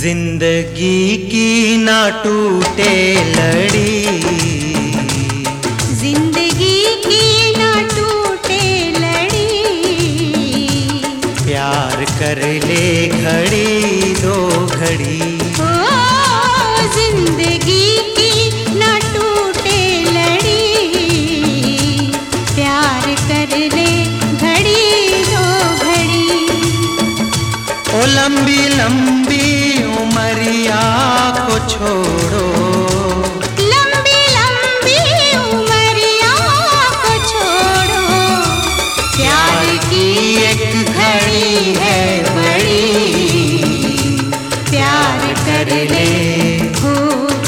ज़िंदगी की ना टूटे लड़ी। ज़िंदगी की ना टूटे लड़ी। प्यार कर ले घड़ी दो घड़ी। ओ ज़िंदगी की ना टूटे लड़ी। प्यार कर ले घड़ी दो घड़ी। ओ लंबी लंबी उमरिया को छोड़ो। लंबी लंबी उमरिया को छोड़ो। प्यार की एक घड़ी है बड़ी। प्यार कर ले हो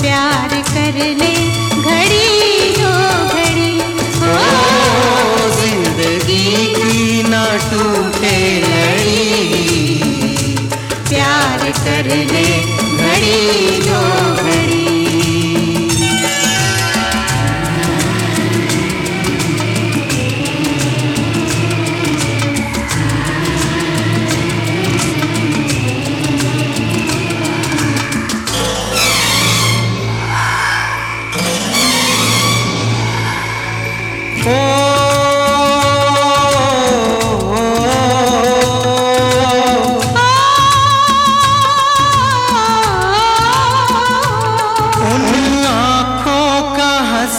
प्यार कर ले घड़ी दो घड़ी। हो ओ ज़िंदगी की ना टूटे कर ले घड़ी दो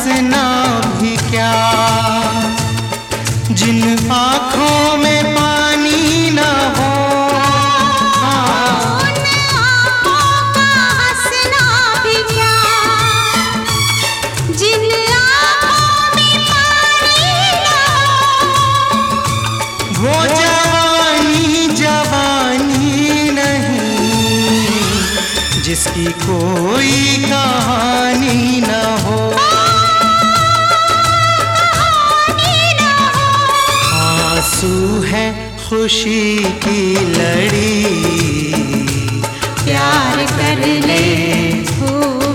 हंसना भी क्या? जिन आँखों में पानी न हो। भी जिन वो जवानी नहीं, जिसकी कोई कहानी न हो। आँसू है खुशी की लड़ी। प्यार कर ले, हो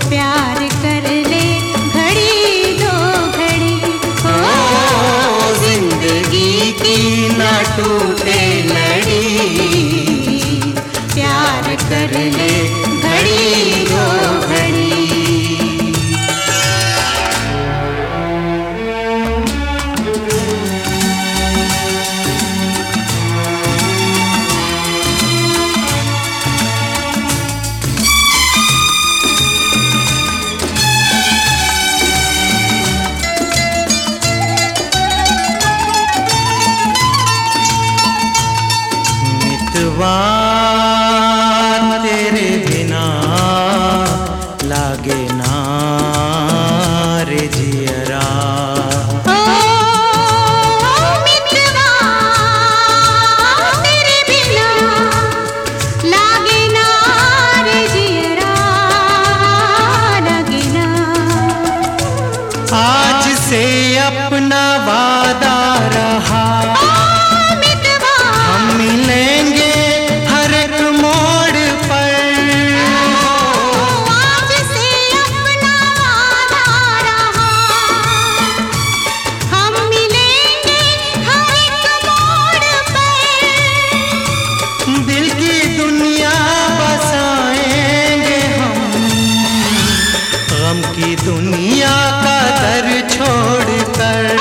प्यार कर ले, घड़ी दो घड़ी। हो ज़िंदगी की ना टूटे लड़ी। प्यार कर ले, घड़ी मितवा तेरे बिना लागे ना रे जियरा। ओ मित्रवा तेरे बिना लागे ना रे जियरा लागे ना। आज से अपना वादा दुनिया का दर छोड़कर।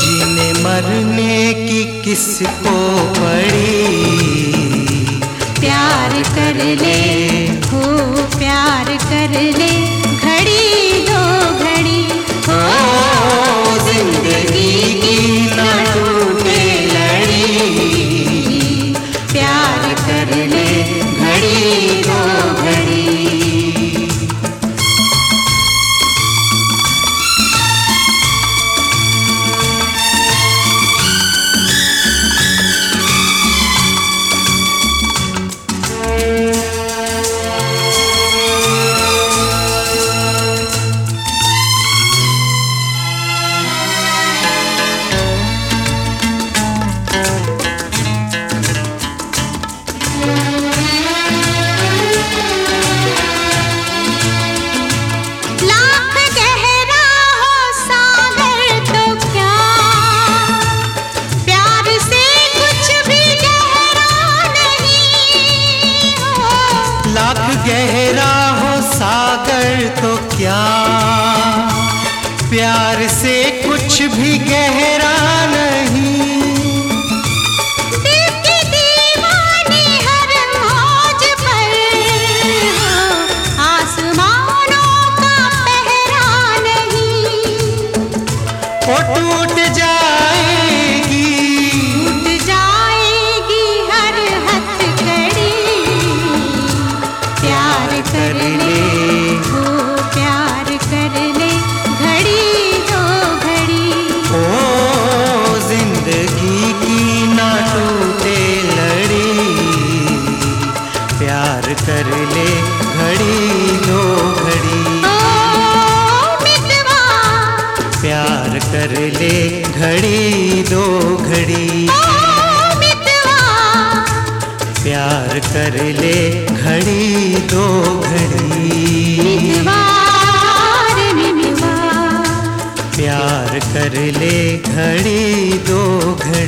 जीने मरने की किसको पड़ी? प्यार कर ले ना प्यार प्यार कर ले घड़ी दो घड़ी। प्यार कर ले घड़ी दो घड़ी। प्यार कर ले घड़ी दो घड़ी। प्यार कर ले घड़ी दो घड़ी।